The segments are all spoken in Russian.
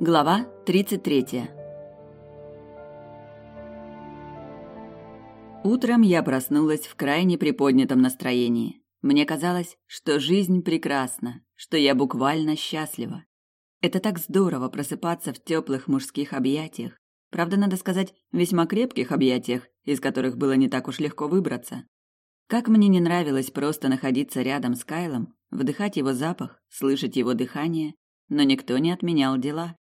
Глава 33. Утром я проснулась в крайне приподнятом настроении. Мне казалось, что жизнь прекрасна, что я буквально счастлива. Это так здорово просыпаться в теплых мужских объятиях. Правда, надо сказать, весьма крепких объятиях, из которых было не так уж легко выбраться. Как мне не нравилось просто находиться рядом с Кайлом, вдыхать его запах, слышать его дыхание, но никто не отменял дела.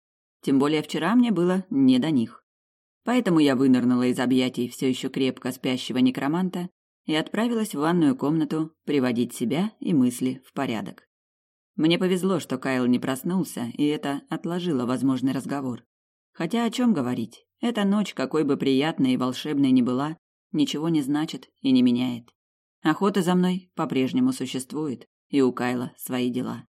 Тем более вчера мне было не до них. Поэтому я вынырнула из объятий все еще крепко спящего некроманта и отправилась в ванную комнату приводить себя и мысли в порядок. Мне повезло, что Кайл не проснулся, и это отложило возможный разговор. Хотя о чем говорить? Эта ночь, какой бы приятной и волшебной ни была, ничего не значит и не меняет. Охота за мной по-прежнему существует, и у Кайла свои дела.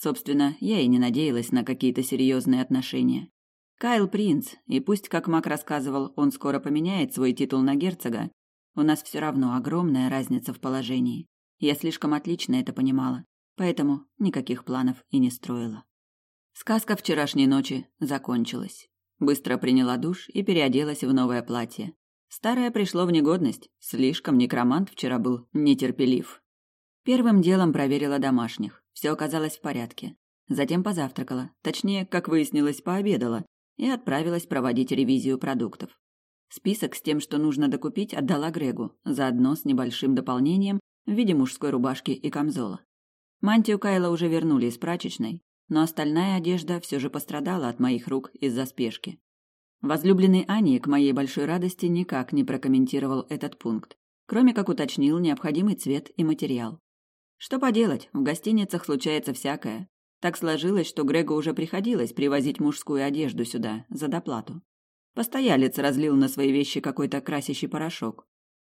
Собственно, я и не надеялась на какие-то серьезные отношения. Кайл принц, и пусть, как Мак рассказывал, он скоро поменяет свой титул на герцога, у нас все равно огромная разница в положении. Я слишком отлично это понимала, поэтому никаких планов и не строила. Сказка вчерашней ночи закончилась. Быстро приняла душ и переоделась в новое платье. Старое пришло в негодность, слишком некромант вчера был нетерпелив. Первым делом проверила домашних. Все оказалось в порядке. Затем позавтракала, точнее, как выяснилось, пообедала и отправилась проводить ревизию продуктов. Список с тем, что нужно докупить, отдала Грегу, заодно с небольшим дополнением в виде мужской рубашки и камзола. Мантию Кайла уже вернули из прачечной, но остальная одежда все же пострадала от моих рук из-за спешки. Возлюбленный Ани, к моей большой радости, никак не прокомментировал этот пункт, кроме как уточнил необходимый цвет и материал. Что поделать, в гостиницах случается всякое. Так сложилось, что Грегу уже приходилось привозить мужскую одежду сюда за доплату. Постоялец разлил на свои вещи какой-то красящий порошок.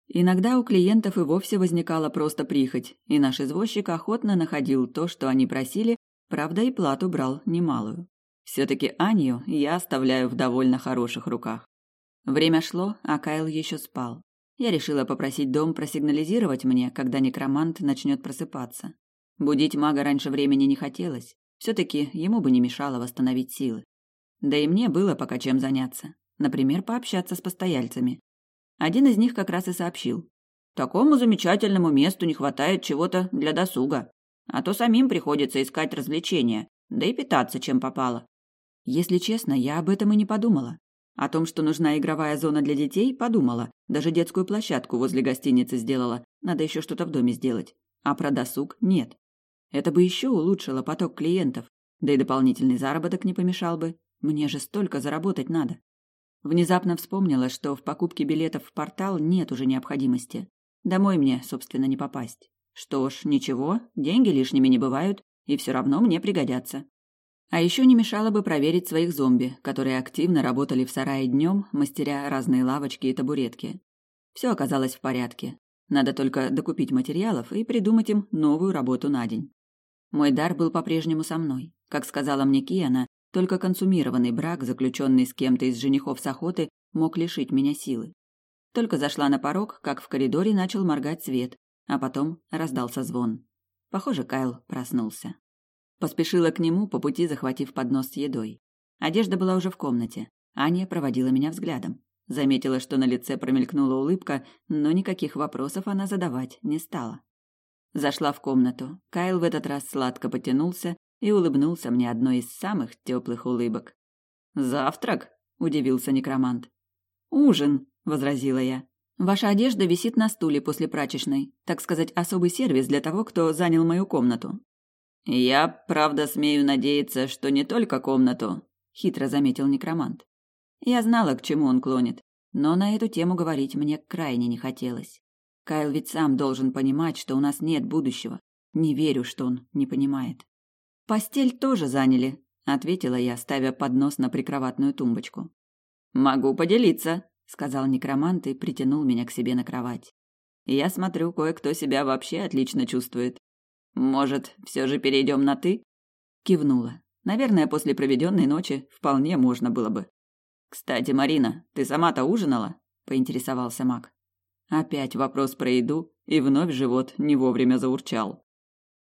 Иногда у клиентов и вовсе возникала просто прихоть, и наш извозчик охотно находил то, что они просили, правда и плату брал немалую. Все-таки Аню я оставляю в довольно хороших руках. Время шло, а Кайл еще спал. Я решила попросить дом просигнализировать мне, когда некромант начнет просыпаться. Будить мага раньше времени не хотелось. Все-таки ему бы не мешало восстановить силы. Да и мне было пока чем заняться. Например, пообщаться с постояльцами. Один из них как раз и сообщил. Такому замечательному месту не хватает чего-то для досуга. А то самим приходится искать развлечения, да и питаться чем попало. Если честно, я об этом и не подумала. О том, что нужна игровая зона для детей, подумала. Даже детскую площадку возле гостиницы сделала. Надо еще что-то в доме сделать. А про досуг нет. Это бы еще улучшило поток клиентов. Да и дополнительный заработок не помешал бы. Мне же столько заработать надо. Внезапно вспомнила, что в покупке билетов в портал нет уже необходимости. Домой мне, собственно, не попасть. Что ж, ничего, деньги лишними не бывают, и все равно мне пригодятся. А еще не мешало бы проверить своих зомби, которые активно работали в сарае днем, мастеря разные лавочки и табуретки. Все оказалось в порядке. Надо только докупить материалов и придумать им новую работу на день. Мой дар был по-прежнему со мной. Как сказала мне Киана, только консумированный брак, заключенный с кем-то из женихов с охоты, мог лишить меня силы. Только зашла на порог, как в коридоре начал моргать свет, а потом раздался звон. Похоже, Кайл проснулся. Поспешила к нему, по пути захватив поднос с едой. Одежда была уже в комнате. Аня проводила меня взглядом. Заметила, что на лице промелькнула улыбка, но никаких вопросов она задавать не стала. Зашла в комнату. Кайл в этот раз сладко потянулся и улыбнулся мне одной из самых теплых улыбок. «Завтрак?» – удивился некромант. «Ужин», – возразила я. «Ваша одежда висит на стуле после прачечной, так сказать, особый сервис для того, кто занял мою комнату. «Я, правда, смею надеяться, что не только комнату», — хитро заметил некромант. Я знала, к чему он клонит, но на эту тему говорить мне крайне не хотелось. Кайл ведь сам должен понимать, что у нас нет будущего. Не верю, что он не понимает. «Постель тоже заняли», — ответила я, ставя поднос на прикроватную тумбочку. «Могу поделиться», — сказал некромант и притянул меня к себе на кровать. «Я смотрю, кое-кто себя вообще отлично чувствует. Может, все же перейдем на «ты»?» Кивнула. Наверное, после проведенной ночи вполне можно было бы. «Кстати, Марина, ты сама-то ужинала?» – поинтересовался Мак. Опять вопрос про еду, и вновь живот не вовремя заурчал.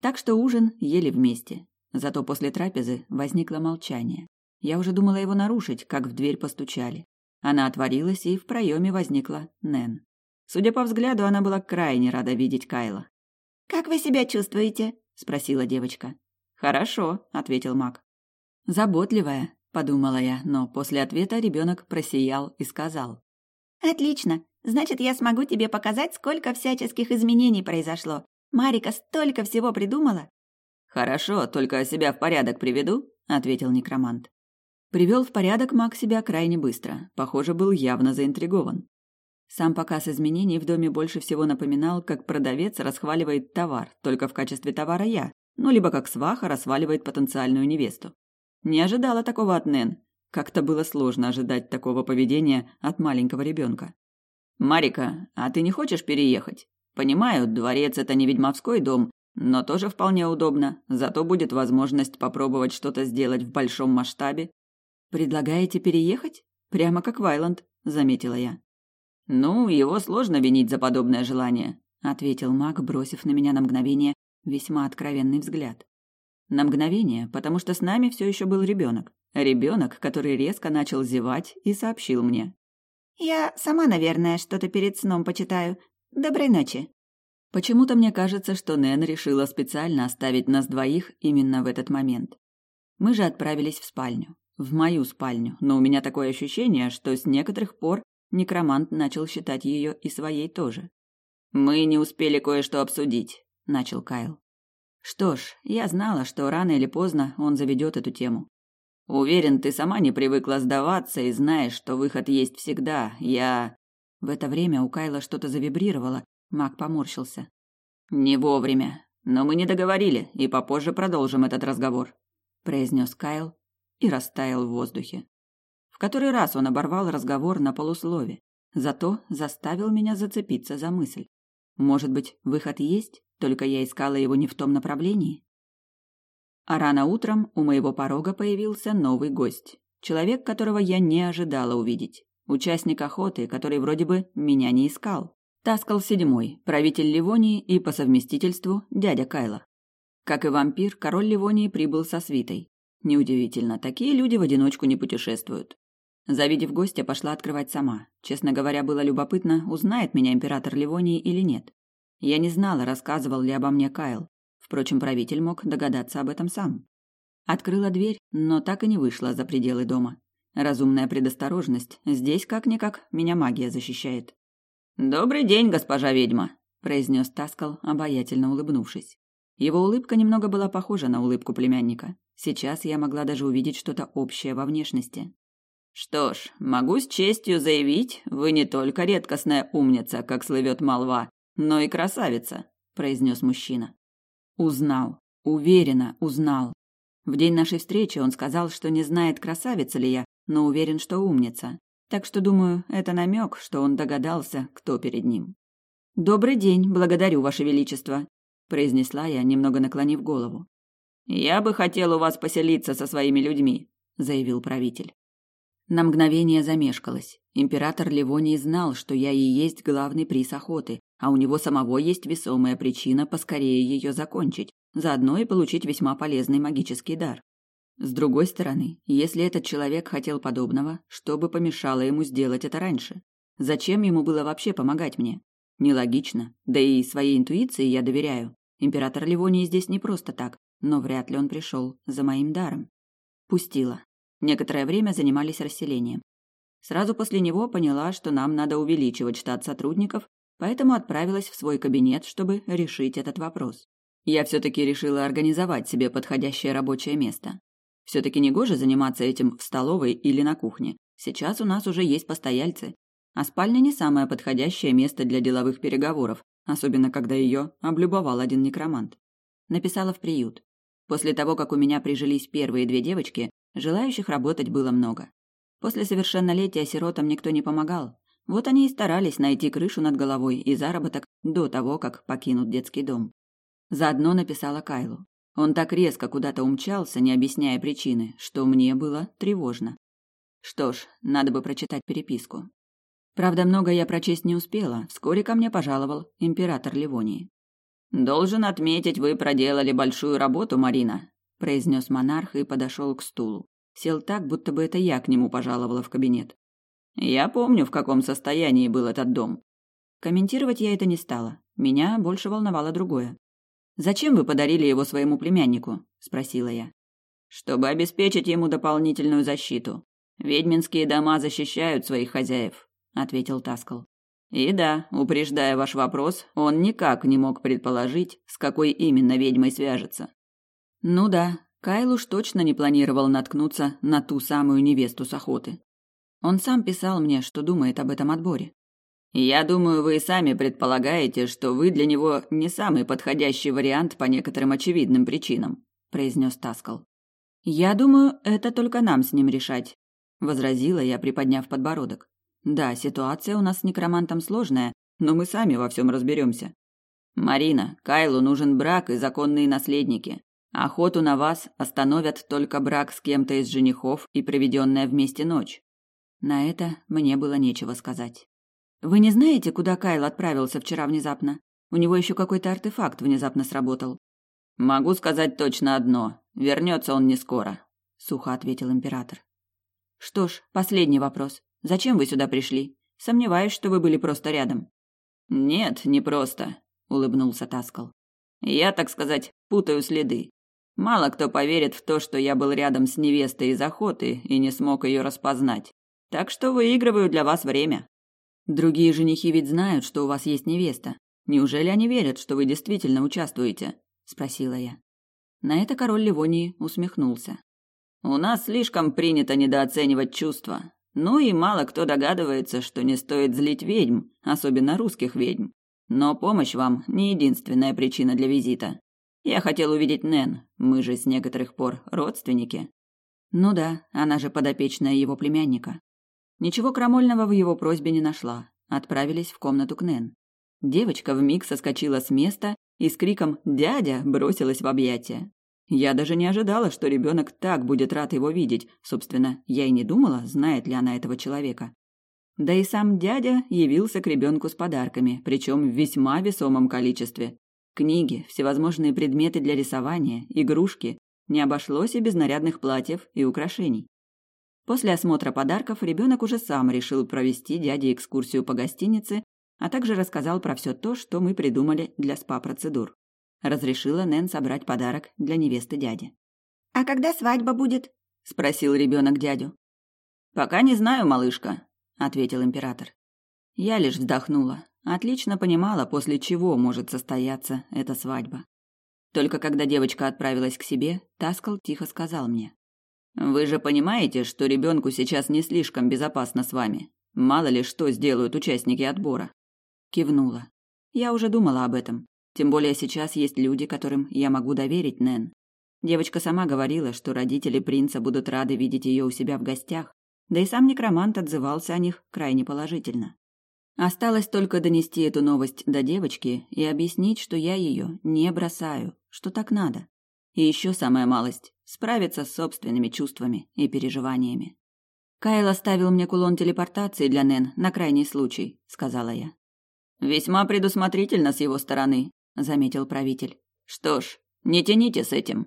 Так что ужин ели вместе. Зато после трапезы возникло молчание. Я уже думала его нарушить, как в дверь постучали. Она отворилась, и в проеме возникла Нэн. Судя по взгляду, она была крайне рада видеть Кайла. «Как вы себя чувствуете?» – спросила девочка. «Хорошо», – ответил Мак. «Заботливая», – подумала я, но после ответа ребенок просиял и сказал. «Отлично. Значит, я смогу тебе показать, сколько всяческих изменений произошло. Марика столько всего придумала». «Хорошо, только себя в порядок приведу», – ответил некромант. Привел в порядок маг себя крайне быстро. Похоже, был явно заинтригован. Сам показ изменений в доме больше всего напоминал, как продавец расхваливает товар, только в качестве товара я, ну либо как сваха расхваливает потенциальную невесту. Не ожидала такого от Нэн. Как-то было сложно ожидать такого поведения от маленького ребенка. «Марика, а ты не хочешь переехать? Понимаю, дворец – это не ведьмовской дом, но тоже вполне удобно, зато будет возможность попробовать что-то сделать в большом масштабе «Предлагаете переехать? Прямо как Вайланд», — заметила я. «Ну, его сложно винить за подобное желание», — ответил маг, бросив на меня на мгновение весьма откровенный взгляд. На мгновение, потому что с нами все еще был ребенок. Ребенок, который резко начал зевать и сообщил мне. «Я сама, наверное, что-то перед сном почитаю. Доброй ночи». Почему-то мне кажется, что Нэн решила специально оставить нас двоих именно в этот момент. Мы же отправились в спальню в мою спальню, но у меня такое ощущение, что с некоторых пор некромант начал считать ее и своей тоже. «Мы не успели кое-что обсудить», — начал Кайл. Что ж, я знала, что рано или поздно он заведет эту тему. Уверен, ты сама не привыкла сдаваться и знаешь, что выход есть всегда. Я... В это время у Кайла что-то завибрировало, маг поморщился. Не вовремя. Но мы не договорили, и попозже продолжим этот разговор, произнес Кайл, и растаял в воздухе. Который раз он оборвал разговор на полуслове, зато заставил меня зацепиться за мысль. Может быть, выход есть, только я искала его не в том направлении? А рано утром у моего порога появился новый гость. Человек, которого я не ожидала увидеть. Участник охоты, который вроде бы меня не искал. Таскал седьмой, правитель Ливонии и по совместительству дядя Кайла. Как и вампир, король Ливонии прибыл со свитой. Неудивительно, такие люди в одиночку не путешествуют. Завидев гостя, пошла открывать сама. Честно говоря, было любопытно, узнает меня император Ливонии или нет. Я не знала, рассказывал ли обо мне Кайл. Впрочем, правитель мог догадаться об этом сам. Открыла дверь, но так и не вышла за пределы дома. Разумная предосторожность. Здесь, как-никак, меня магия защищает. «Добрый день, госпожа ведьма», – произнес Таскал, обаятельно улыбнувшись. Его улыбка немного была похожа на улыбку племянника. Сейчас я могла даже увидеть что-то общее во внешности. Что ж, могу с честью заявить, вы не только редкостная умница, как слывет молва, но и красавица, произнес мужчина. Узнал, уверенно узнал. В день нашей встречи он сказал, что не знает, красавица ли я, но уверен, что умница. Так что, думаю, это намек, что он догадался, кто перед ним. «Добрый день, благодарю, Ваше Величество», – произнесла я, немного наклонив голову. «Я бы хотел у вас поселиться со своими людьми», — заявил правитель. На мгновение замешкалась. Император Ливонии знал, что я и есть главный приз охоты, а у него самого есть весомая причина поскорее ее закончить, заодно и получить весьма полезный магический дар. С другой стороны, если этот человек хотел подобного, что бы помешало ему сделать это раньше? Зачем ему было вообще помогать мне? Нелогично, да и своей интуиции я доверяю. Император Ливонии здесь не просто так, но вряд ли он пришел за моим даром. Пустила. Некоторое время занимались расселением. Сразу после него поняла, что нам надо увеличивать штат сотрудников, поэтому отправилась в свой кабинет, чтобы решить этот вопрос. Я все-таки решила организовать себе подходящее рабочее место. Все-таки негоже заниматься этим в столовой или на кухне. Сейчас у нас уже есть постояльцы, а спальня не самое подходящее место для деловых переговоров, особенно когда ее облюбовал один некромант. Написала в приют. После того, как у меня прижились первые две девочки, желающих работать было много. После совершеннолетия сиротам никто не помогал. Вот они и старались найти крышу над головой и заработок до того, как покинут детский дом. Заодно написала Кайлу. Он так резко куда-то умчался, не объясняя причины, что мне было тревожно. Что ж, надо бы прочитать переписку. Правда, много я прочесть не успела. Вскоре ко мне пожаловал император Ливонии. Должен отметить, вы проделали большую работу, Марина, произнес монарх и подошел к стулу. Сел так, будто бы это я к нему пожаловала в кабинет. Я помню, в каком состоянии был этот дом. Комментировать я это не стала. Меня больше волновало другое. «Зачем вы подарили его своему племяннику?» – спросила я. «Чтобы обеспечить ему дополнительную защиту. Ведьминские дома защищают своих хозяев», – ответил Таскал. И да, упреждая ваш вопрос, он никак не мог предположить, с какой именно ведьмой свяжется. Ну да, Кайл уж точно не планировал наткнуться на ту самую невесту с охоты. Он сам писал мне, что думает об этом отборе. Я думаю, вы и сами предполагаете, что вы для него не самый подходящий вариант по некоторым очевидным причинам, произнес Таскал. Я думаю, это только нам с ним решать, возразила я, приподняв подбородок. Да, ситуация у нас с некромантом сложная, но мы сами во всем разберемся. Марина, Кайлу нужен брак и законные наследники. Охоту на вас остановят только брак с кем-то из женихов и проведенная вместе ночь. На это мне было нечего сказать. Вы не знаете, куда Кайл отправился вчера внезапно? У него еще какой-то артефакт внезапно сработал. Могу сказать точно одно: вернется он не скоро, сухо ответил император. Что ж, последний вопрос. Зачем вы сюда пришли? Сомневаюсь, что вы были просто рядом. Нет, не просто, улыбнулся Таскал. Я, так сказать, путаю следы. Мало кто поверит в то, что я был рядом с невестой из охоты и не смог ее распознать. Так что выигрываю для вас время. Другие женихи ведь знают, что у вас есть невеста. Неужели они верят, что вы действительно участвуете? спросила я. На это король Ливонии усмехнулся. У нас слишком принято недооценивать чувства. Ну и мало кто догадывается, что не стоит злить ведьм, особенно русских ведьм. Но помощь вам не единственная причина для визита. Я хотел увидеть Нэн, мы же с некоторых пор родственники. Ну да, она же подопечная его племянника. Ничего крамольного в его просьбе не нашла. Отправились в комнату к Нэн. Девочка вмиг соскочила с места и с криком «Дядя!» бросилась в объятия. Я даже не ожидала, что ребенок так будет рад его видеть. Собственно, я и не думала, знает ли она этого человека. Да и сам дядя явился к ребенку с подарками, причем в весьма весомом количестве. Книги, всевозможные предметы для рисования, игрушки. Не обошлось и без нарядных платьев и украшений. После осмотра подарков ребенок уже сам решил провести дяде экскурсию по гостинице, а также рассказал про все то, что мы придумали для спа-процедур разрешила Нэн собрать подарок для невесты дяди. А когда свадьба будет? спросил ребенок дядю. Пока не знаю, малышка, ответил император. Я лишь вздохнула. Отлично понимала, после чего может состояться эта свадьба. Только когда девочка отправилась к себе, Таскал тихо сказал мне: "Вы же понимаете, что ребенку сейчас не слишком безопасно с вами. Мало ли что сделают участники отбора". Кивнула. Я уже думала об этом. Тем более сейчас есть люди, которым я могу доверить Нэн. Девочка сама говорила, что родители принца будут рады видеть ее у себя в гостях, да и сам некромант отзывался о них крайне положительно. Осталось только донести эту новость до девочки и объяснить, что я ее не бросаю, что так надо. И еще самая малость – справиться с собственными чувствами и переживаниями. «Кайл оставил мне кулон телепортации для Нэн на крайний случай», – сказала я. «Весьма предусмотрительно с его стороны», заметил правитель. Что ж, не тяните с этим.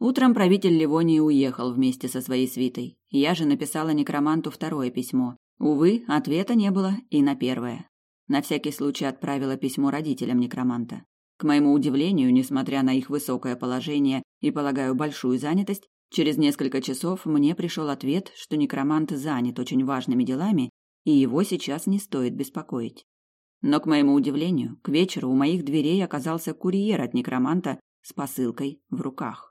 Утром правитель Ливонии уехал вместе со своей свитой. Я же написала некроманту второе письмо. Увы, ответа не было и на первое. На всякий случай отправила письмо родителям некроманта. К моему удивлению, несмотря на их высокое положение и, полагаю, большую занятость, через несколько часов мне пришел ответ, что некромант занят очень важными делами, и его сейчас не стоит беспокоить. Но, к моему удивлению, к вечеру у моих дверей оказался курьер от некроманта с посылкой в руках.